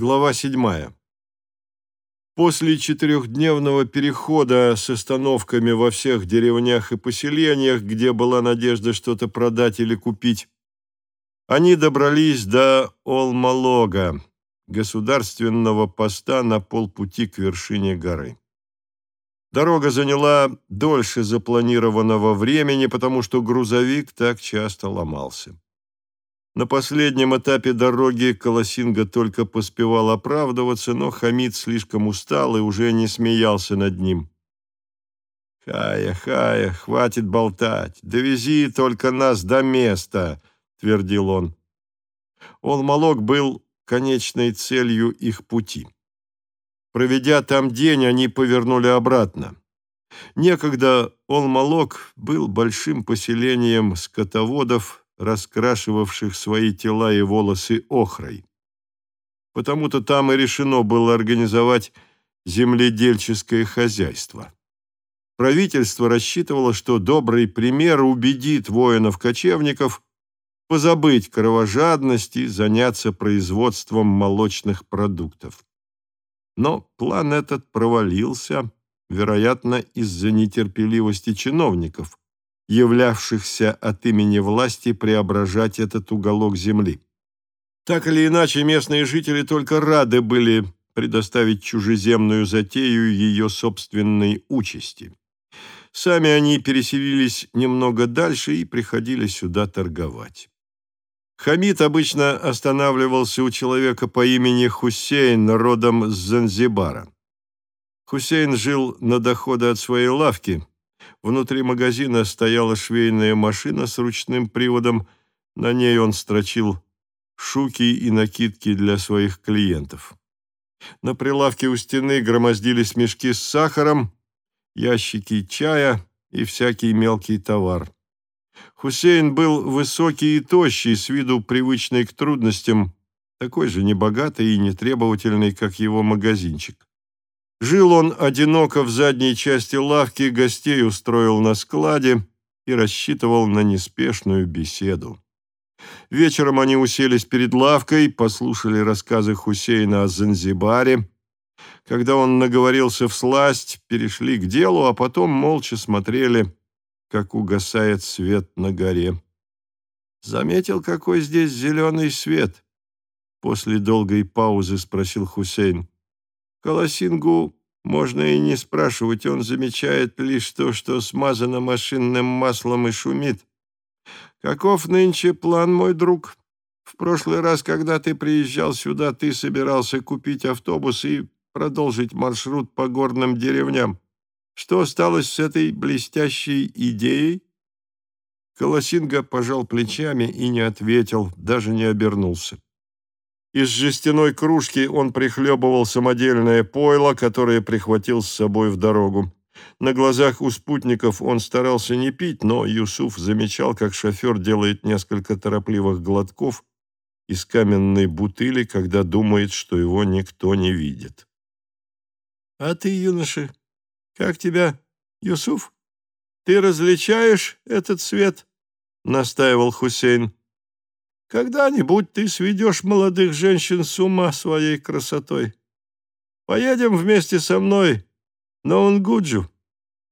Глава седьмая. После четырехдневного перехода с остановками во всех деревнях и поселениях, где была надежда что-то продать или купить, они добрались до Олмалога, государственного поста на полпути к вершине горы. Дорога заняла дольше запланированного времени, потому что грузовик так часто ломался. На последнем этапе дороги Колосинга только поспевал оправдываться, но Хамид слишком устал и уже не смеялся над ним. «Хая, Хая, хватит болтать, довези только нас до места», — твердил он. Олмалок был конечной целью их пути. Проведя там день, они повернули обратно. Некогда Олмалок был большим поселением скотоводов, раскрашивавших свои тела и волосы охрой. Потому-то там и решено было организовать земледельческое хозяйство. Правительство рассчитывало, что добрый пример убедит воинов-кочевников позабыть кровожадность и заняться производством молочных продуктов. Но план этот провалился, вероятно, из-за нетерпеливости чиновников, являвшихся от имени власти преображать этот уголок земли. Так или иначе, местные жители только рады были предоставить чужеземную затею ее собственной участи. Сами они переселились немного дальше и приходили сюда торговать. Хамид обычно останавливался у человека по имени Хусейн, родом с Занзибара. Хусейн жил на доходы от своей лавки, Внутри магазина стояла швейная машина с ручным приводом. На ней он строчил шуки и накидки для своих клиентов. На прилавке у стены громоздились мешки с сахаром, ящики чая и всякий мелкий товар. Хусейн был высокий и тощий, с виду привычный к трудностям, такой же небогатый и нетребовательный, как его магазинчик. Жил он одиноко в задней части лавки, гостей устроил на складе и рассчитывал на неспешную беседу. Вечером они уселись перед лавкой, послушали рассказы Хусейна о Занзибаре. Когда он наговорился в сласть, перешли к делу, а потом молча смотрели, как угасает свет на горе. «Заметил, какой здесь зеленый свет?» После долгой паузы спросил Хусейн. Колосингу можно и не спрашивать, он замечает лишь то, что смазано машинным маслом и шумит. Каков нынче план, мой друг? В прошлый раз, когда ты приезжал сюда, ты собирался купить автобус и продолжить маршрут по горным деревням. Что осталось с этой блестящей идеей? Колосинга пожал плечами и не ответил, даже не обернулся. Из жестяной кружки он прихлебывал самодельное пойло, которое прихватил с собой в дорогу. На глазах у спутников он старался не пить, но Юсуф замечал, как шофер делает несколько торопливых глотков из каменной бутыли, когда думает, что его никто не видит. «А ты, юноша, как тебя, Юсуф? Ты различаешь этот свет?» — настаивал Хусейн. Когда-нибудь ты сведешь молодых женщин с ума своей красотой. Поедем вместе со мной на Унгуджу.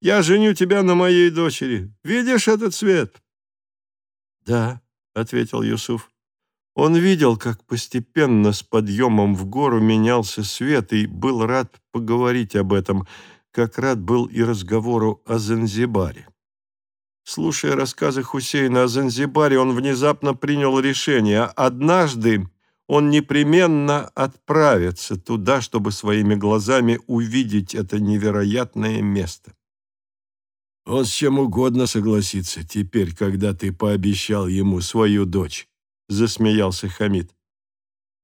Я женю тебя на моей дочери. Видишь этот цвет?» «Да», — ответил Юсуф. Он видел, как постепенно с подъемом в гору менялся свет и был рад поговорить об этом, как рад был и разговору о Занзибаре. Слушая рассказы Хусейна о Занзибаре, он внезапно принял решение. Однажды он непременно отправится туда, чтобы своими глазами увидеть это невероятное место. Он с чем угодно согласится теперь, когда ты пообещал ему свою дочь, засмеялся Хамид.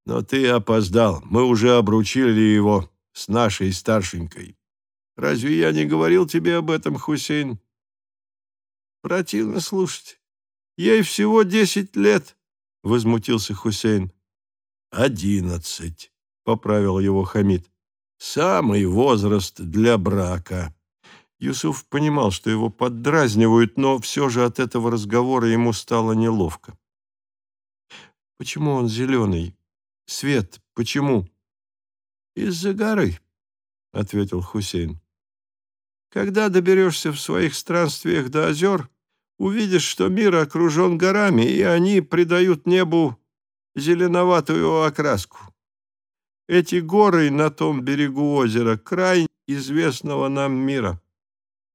Но ты опоздал. Мы уже обручили его с нашей старшенькой. Разве я не говорил тебе об этом, Хусейн? Противно слушать. Ей всего десять лет, — возмутился Хусейн. Одиннадцать, — поправил его Хамид. Самый возраст для брака. Юсуф понимал, что его поддразнивают, но все же от этого разговора ему стало неловко. «Почему он зеленый? Свет, почему?» «Из-за горы», — ответил Хусейн. «Когда доберешься в своих странствиях до озер, увидишь, что мир окружен горами, и они придают небу зеленоватую окраску. Эти горы на том берегу озера — край известного нам мира.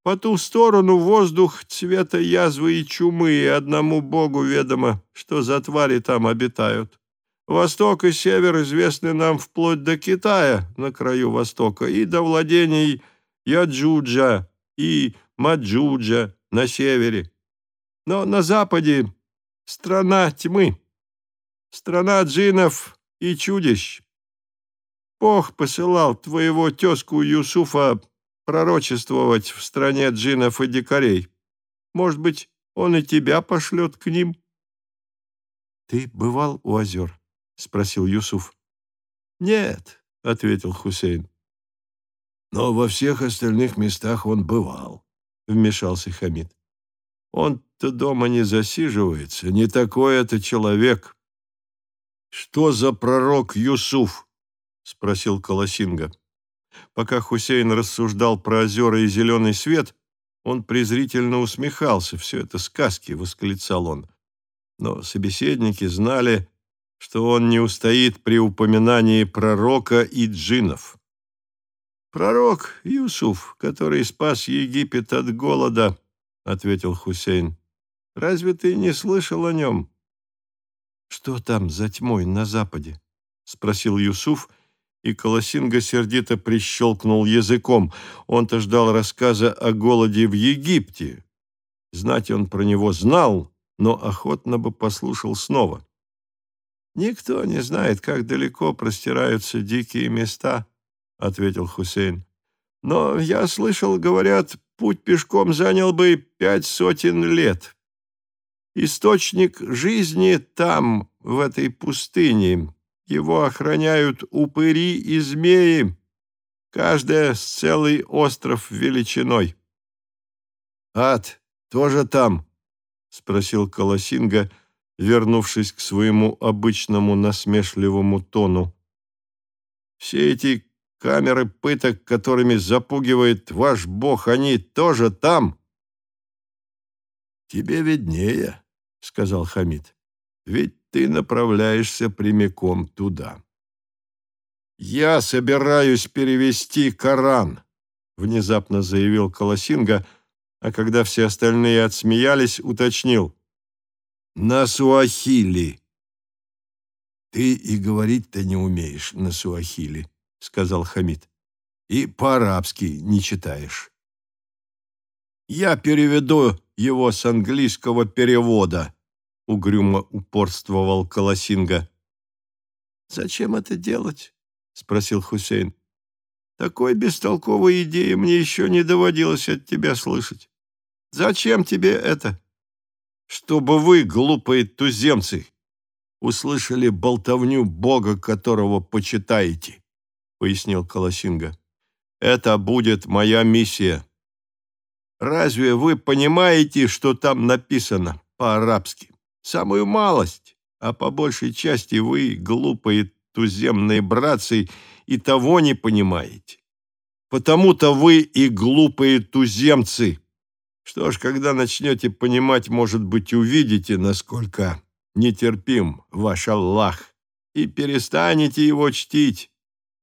По ту сторону воздух цвета язвы и чумы, и одному Богу ведомо, что за твари там обитают. Восток и север известны нам вплоть до Китая на краю Востока и до владений Яджуджа и Маджуджа на севере. Но на западе страна тьмы, страна джинов и чудищ. Бог посылал твоего тезку Юсуфа пророчествовать в стране джинов и дикарей. Может быть, он и тебя пошлет к ним?» «Ты бывал у озер?» — спросил Юсуф. «Нет», — ответил Хусейн. «Но во всех остальных местах он бывал», — вмешался Хамид. «Он-то дома не засиживается, не такой это человек». «Что за пророк Юсуф?» — спросил Колосинга. Пока Хусейн рассуждал про озера и зеленый свет, он презрительно усмехался. «Все это сказки», — восклицал он. Но собеседники знали, что он не устоит при упоминании пророка и джинов. «Пророк Юсуф, который спас Египет от голода», — ответил Хусейн. «Разве ты не слышал о нем?» «Что там за тьмой на западе?» — спросил Юсуф, и Колосинга сердито прищелкнул языком. Он-то ждал рассказа о голоде в Египте. Знать он про него знал, но охотно бы послушал снова. «Никто не знает, как далеко простираются дикие места», — ответил Хусейн. «Но я слышал, говорят, путь пешком занял бы пять сотен лет. Источник жизни там, в этой пустыне, его охраняют упыри и змеи, каждая с целый остров величиной. «Ад тоже там?» — спросил Колосинга, вернувшись к своему обычному насмешливому тону. «Все эти камеры пыток, которыми запугивает ваш бог, они тоже там?» «Тебе виднее», — сказал Хамид. «Ведь ты направляешься прямиком туда. «Я собираюсь перевести Коран», — внезапно заявил Колосинга, а когда все остальные отсмеялись, уточнил. «На суахили». «Ты и говорить-то не умеешь на суахили», — сказал Хамид. «И по-арабски не читаешь». «Я переведу его с английского перевода», угрюмо упорствовал Колосинга. «Зачем это делать?» — спросил Хусейн. «Такой бестолковой идеи мне еще не доводилось от тебя слышать. Зачем тебе это?» «Чтобы вы, глупые туземцы, услышали болтовню Бога, которого почитаете», — пояснил Колосинга. «Это будет моя миссия. Разве вы понимаете, что там написано по-арабски?» Самую малость, а по большей части вы, глупые туземные братцы, и того не понимаете. Потому-то вы и глупые туземцы. Что ж, когда начнете понимать, может быть, увидите, насколько нетерпим ваш Аллах, и перестанете его чтить,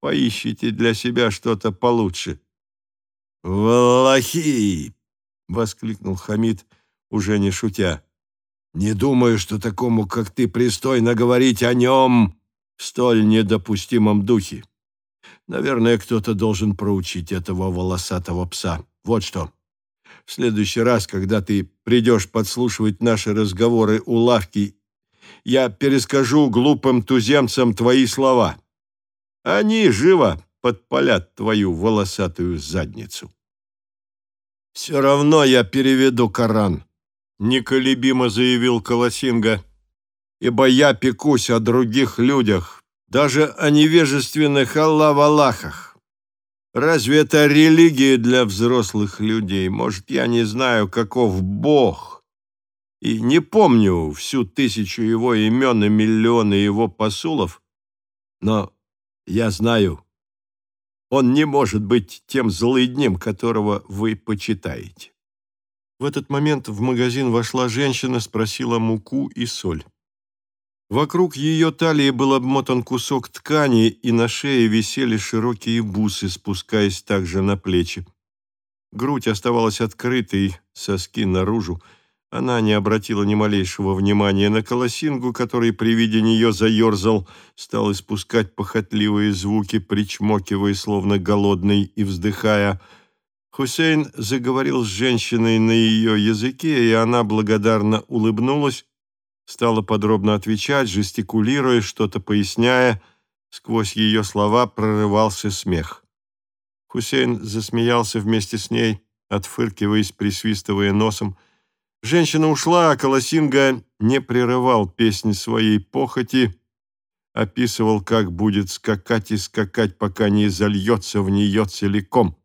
поищите для себя что-то получше. «Валлахи!» — воскликнул Хамид, уже не шутя. Не думаю, что такому, как ты, пристойно говорить о нем в столь недопустимом духе. Наверное, кто-то должен проучить этого волосатого пса. Вот что. В следующий раз, когда ты придешь подслушивать наши разговоры у лавки, я перескажу глупым туземцам твои слова. Они живо подпалят твою волосатую задницу. Все равно я переведу Коран неколебимо заявил Колосинга, ибо я пекусь о других людях, даже о невежественных Аллах-Аллахах. Разве это религия для взрослых людей? Может, я не знаю, каков Бог, и не помню всю тысячу его имен и миллионы его посулов, но я знаю, Он не может быть тем злыднем, которого вы почитаете. В этот момент в магазин вошла женщина, спросила муку и соль. Вокруг ее талии был обмотан кусок ткани, и на шее висели широкие бусы, спускаясь также на плечи. Грудь оставалась открытой, соски наружу. Она не обратила ни малейшего внимания на колосингу, который при виде нее заерзал, стал испускать похотливые звуки, причмокивая, словно голодный, и вздыхая. Хусейн заговорил с женщиной на ее языке, и она благодарно улыбнулась, стала подробно отвечать, жестикулируя, что-то поясняя. Сквозь ее слова прорывался смех. Хусейн засмеялся вместе с ней, отфыркиваясь, присвистывая носом. Женщина ушла, а Колосинга не прерывал песни своей похоти, описывал, как будет скакать и скакать, пока не зальется в нее целиком.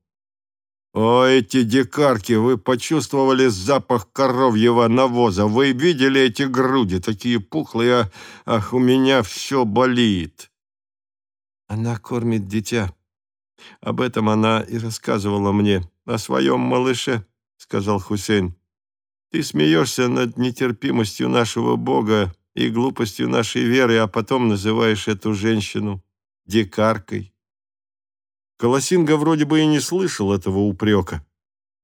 «О, эти дикарки! Вы почувствовали запах коровьего навоза! Вы видели эти груди, такие пухлые! Ах, у меня все болит!» «Она кормит дитя. Об этом она и рассказывала мне, о своем малыше», — сказал Хусейн. Ты смеешься над нетерпимостью нашего Бога и глупостью нашей веры, а потом называешь эту женщину дикаркой. Колосинга вроде бы и не слышал этого упрека.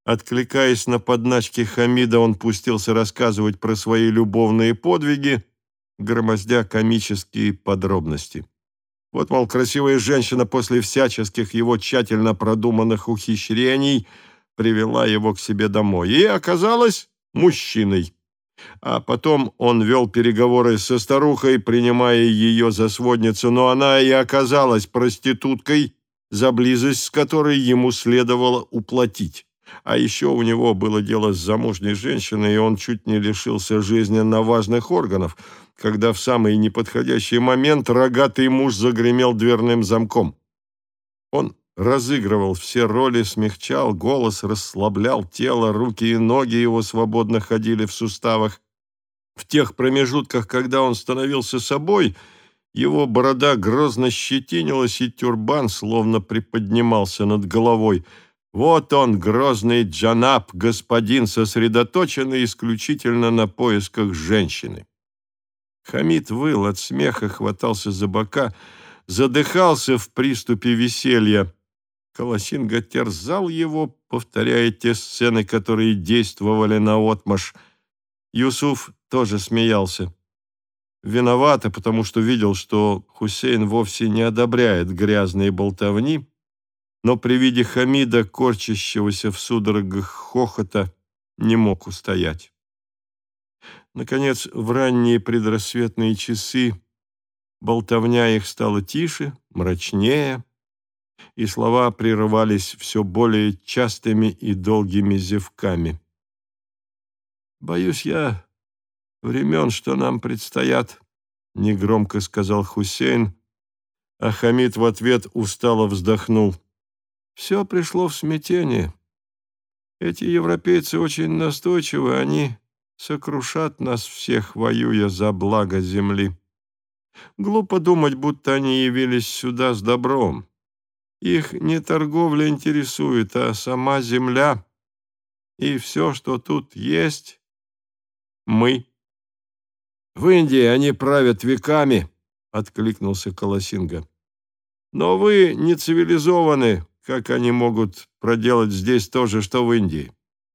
Откликаясь на подначки Хамида, он пустился рассказывать про свои любовные подвиги, громоздя комические подробности. Вот, мол, красивая женщина после всяческих его тщательно продуманных ухищрений привела его к себе домой. И оказалось, мужчиной. А потом он вел переговоры со старухой, принимая ее за сводницу, но она и оказалась проституткой, за близость с которой ему следовало уплатить. А еще у него было дело с замужней женщиной, и он чуть не лишился жизненно важных органов, когда в самый неподходящий момент рогатый муж загремел дверным замком. Он разыгрывал все роли, смягчал голос, расслаблял тело, руки и ноги его свободно ходили в суставах. В тех промежутках, когда он становился собой, его борода грозно щетинилась, и тюрбан словно приподнимался над головой. Вот он, грозный джанаб, господин, сосредоточенный исключительно на поисках женщины. Хамид выл от смеха, хватался за бока, задыхался в приступе веселья. Колосинга терзал его, повторяя те сцены, которые действовали на отмаш. Юсуф тоже смеялся. Виновато, потому что видел, что Хусейн вовсе не одобряет грязные болтовни, но при виде Хамида, корчащегося в судорогах хохота, не мог устоять. Наконец, в ранние предрассветные часы болтовня их стала тише, мрачнее, и слова прерывались все более частыми и долгими зевками. «Боюсь я времен, что нам предстоят», — негромко сказал Хусейн, а Хамид в ответ устало вздохнул. «Все пришло в смятение. Эти европейцы очень настойчивы, они сокрушат нас всех, воюя за благо земли. Глупо думать, будто они явились сюда с добром. Их не торговля интересует, а сама земля. И все, что тут есть, мы. В Индии они правят веками, откликнулся Колосинга. Но вы не цивилизованы, как они могут проделать здесь то же, что в Индии.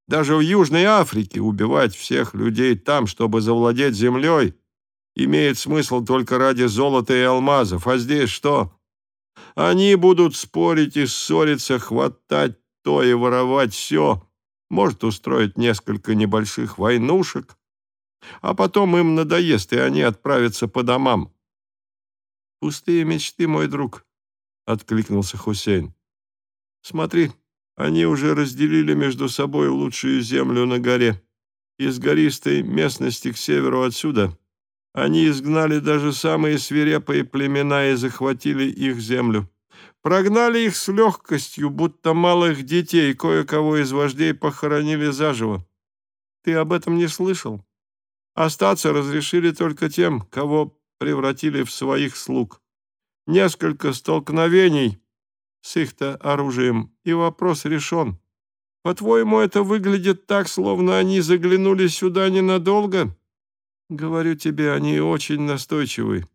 Даже в Южной Африке убивать всех людей там, чтобы завладеть землей, имеет смысл только ради золота и алмазов. А здесь что? Они будут спорить и ссориться, хватать то и воровать все. Может устроить несколько небольших войнушек. А потом им надоест, и они отправятся по домам. «Пустые мечты, мой друг», — откликнулся Хусейн. «Смотри, они уже разделили между собой лучшую землю на горе. Из гористой местности к северу отсюда они изгнали даже самые свирепые племена и захватили их землю. Прогнали их с легкостью, будто малых детей, кое-кого из вождей похоронили заживо. Ты об этом не слышал? Остаться разрешили только тем, кого превратили в своих слуг. Несколько столкновений, с их-то оружием, и вопрос решен. По-твоему, это выглядит так, словно они заглянули сюда ненадолго? Говорю тебе, они очень настойчивы.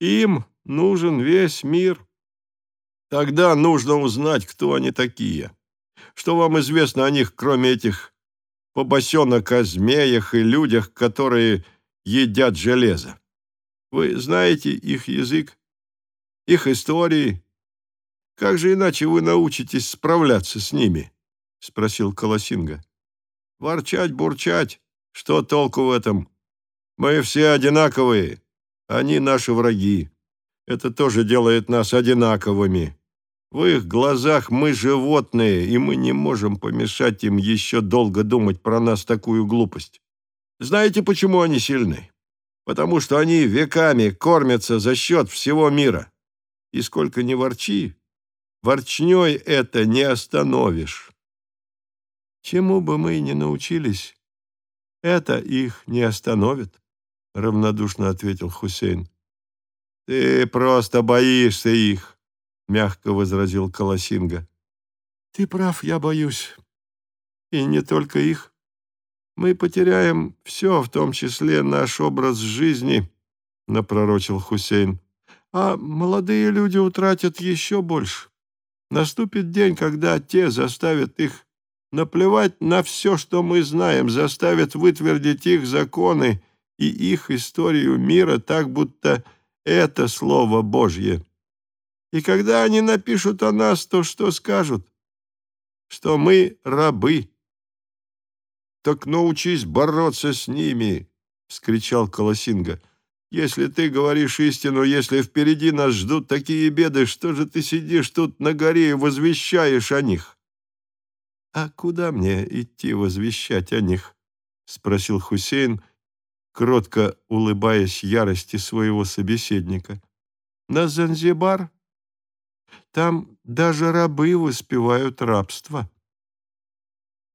Им нужен весь мир. Тогда нужно узнать, кто они такие. Что вам известно о них, кроме этих побосенок о змеях и людях, которые едят железо? Вы знаете их язык, их истории. Как же иначе вы научитесь справляться с ними? — спросил Колосинга. «Ворчать, бурчать. Что толку в этом? Мы все одинаковые. Они наши враги. Это тоже делает нас одинаковыми. В их глазах мы животные, и мы не можем помешать им еще долго думать про нас такую глупость. Знаете, почему они сильны? Потому что они веками кормятся за счет всего мира. И сколько ни ворчи, ворчней это не остановишь. Чему бы мы ни научились, это их не остановит, — равнодушно ответил Хусейн. Ты просто боишься их, — мягко возразил Колосинга. Ты прав, я боюсь. И не только их. Мы потеряем все, в том числе наш образ жизни, — напророчил Хусейн. А молодые люди утратят еще больше. Наступит день, когда те заставят их Наплевать на все, что мы знаем, заставят вытвердить их законы и их историю мира так, будто это Слово Божье. И когда они напишут о нас, то что скажут? Что мы рабы. «Так научись бороться с ними!» — вскричал Колосинга. «Если ты говоришь истину, если впереди нас ждут такие беды, что же ты сидишь тут на горе и возвещаешь о них?» «А куда мне идти возвещать о них?» — спросил Хусейн, кротко улыбаясь ярости своего собеседника. «На Занзибар? Там даже рабы воспевают рабство».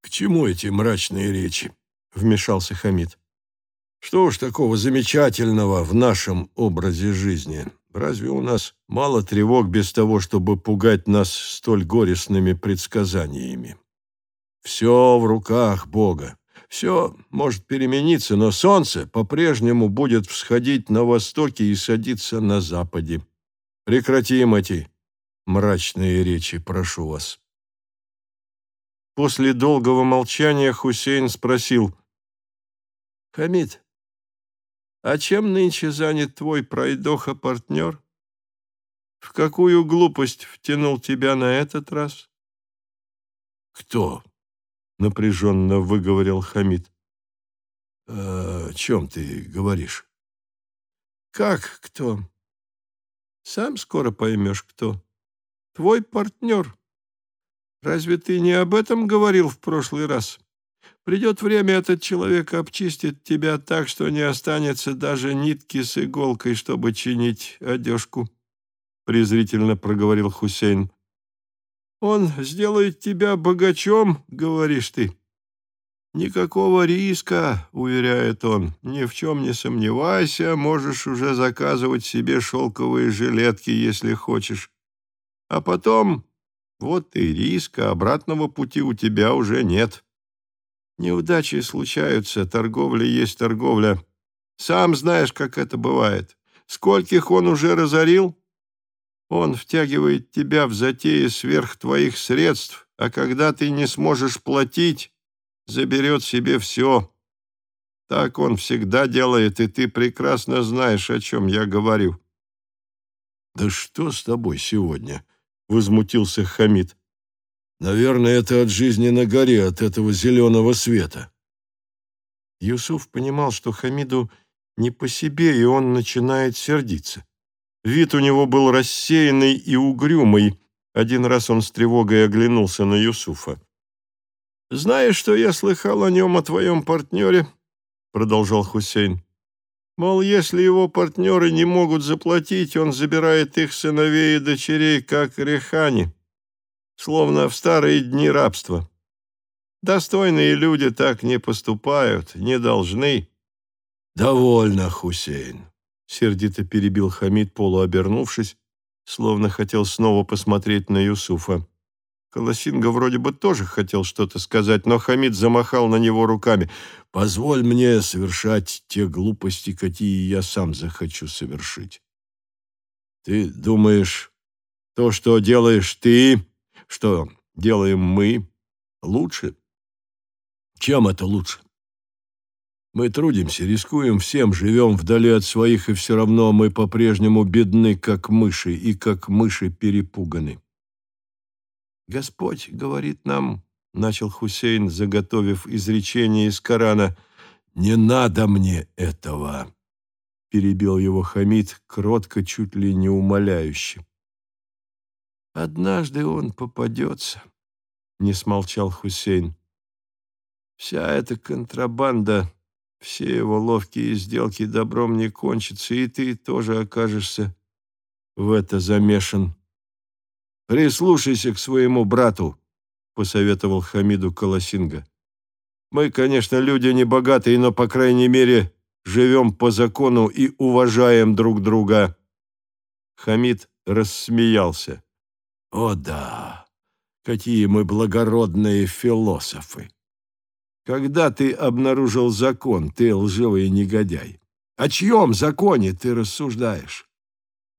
«К чему эти мрачные речи?» — вмешался Хамид. «Что уж такого замечательного в нашем образе жизни? Разве у нас мало тревог без того, чтобы пугать нас столь горестными предсказаниями?» Все в руках Бога. Все может перемениться, но солнце по-прежнему будет всходить на востоке и садиться на западе. Прекратим эти мрачные речи, прошу вас. После долгого молчания Хусейн спросил. «Хамид, а чем нынче занят твой пройдоха-партнер? В какую глупость втянул тебя на этот раз?» «Кто?» Напряженно выговорил Хамид. «О чем ты говоришь?» «Как кто?» «Сам скоро поймешь, кто. Твой партнер. Разве ты не об этом говорил в прошлый раз? Придет время, этот человек обчистит тебя так, что не останется даже нитки с иголкой, чтобы чинить одежку», презрительно проговорил Хусейн. Он сделает тебя богачом, говоришь ты. Никакого риска, уверяет он, ни в чем не сомневайся, можешь уже заказывать себе шелковые жилетки, если хочешь. А потом, вот и риска, обратного пути у тебя уже нет. Неудачи случаются, торговля есть торговля. Сам знаешь, как это бывает. Скольких он уже разорил? Он втягивает тебя в затеи сверх твоих средств, а когда ты не сможешь платить, заберет себе все. Так он всегда делает, и ты прекрасно знаешь, о чем я говорю». «Да что с тобой сегодня?» — возмутился Хамид. «Наверное, это от жизни на горе, от этого зеленого света». Юсуф понимал, что Хамиду не по себе, и он начинает сердиться. Вид у него был рассеянный и угрюмый. Один раз он с тревогой оглянулся на Юсуфа. «Знаешь, что я слыхал о нем, о твоем партнере?» Продолжал Хусейн. «Мол, если его партнеры не могут заплатить, он забирает их сыновей и дочерей, как рехани, словно в старые дни рабства. Достойные люди так не поступают, не должны». «Довольно, Хусейн. — сердито перебил Хамид, полуобернувшись, словно хотел снова посмотреть на Юсуфа. Колосинга вроде бы тоже хотел что-то сказать, но Хамид замахал на него руками. «Позволь мне совершать те глупости, какие я сам захочу совершить. Ты думаешь, то, что делаешь ты, что делаем мы, лучше? Чем это лучше? Мы трудимся, рискуем всем, живем вдали от своих, и все равно мы по-прежнему бедны, как мыши, и как мыши перепуганы. «Господь говорит нам», — начал Хусейн, заготовив изречение из Корана, «Не надо мне этого», — перебил его Хамид, кротко, чуть ли не умоляюще. «Однажды он попадется», — не смолчал Хусейн. «Вся эта контрабанда все его ловкие сделки добром не кончатся, и ты тоже окажешься в это замешан. «Прислушайся к своему брату», — посоветовал Хамиду Колосинга. «Мы, конечно, люди небогатые, но, по крайней мере, живем по закону и уважаем друг друга». Хамид рассмеялся. «О да, какие мы благородные философы! Когда ты обнаружил закон, ты лживый негодяй? О чьем законе ты рассуждаешь?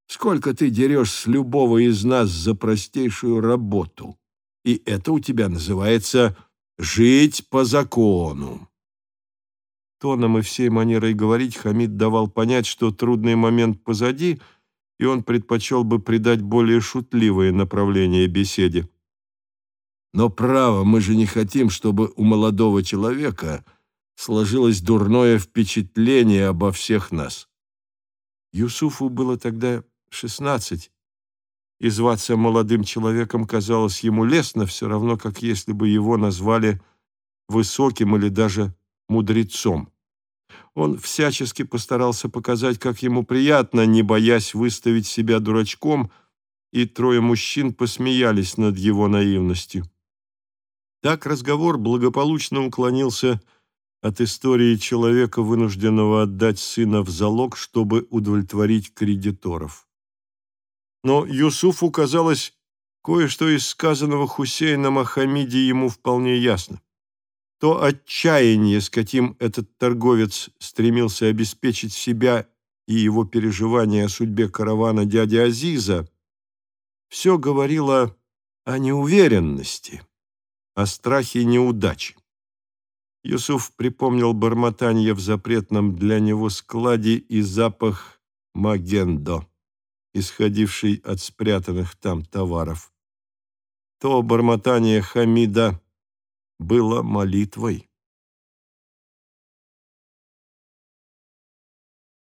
Сколько ты дерешь с любого из нас за простейшую работу? И это у тебя называется «жить по закону». Тоном и всей манерой говорить Хамид давал понять, что трудный момент позади, и он предпочел бы придать более шутливое направление беседе. Но право, мы же не хотим, чтобы у молодого человека сложилось дурное впечатление обо всех нас. Юсуфу было тогда шестнадцать, и зваться молодым человеком казалось ему лестно, все равно, как если бы его назвали высоким или даже мудрецом. Он всячески постарался показать, как ему приятно, не боясь выставить себя дурачком, и трое мужчин посмеялись над его наивностью. Так разговор благополучно уклонился от истории человека, вынужденного отдать сына в залог, чтобы удовлетворить кредиторов. Но Юсуфу казалось, кое-что из сказанного Хусейном о ему вполне ясно. То отчаяние, с каким этот торговец стремился обеспечить себя и его переживания о судьбе каравана дяди Азиза, все говорило о неуверенности о страхе неудачи. Юсуф припомнил бормотание в запретном для него складе и запах магендо, исходивший от спрятанных там товаров. То бормотание Хамида было молитвой.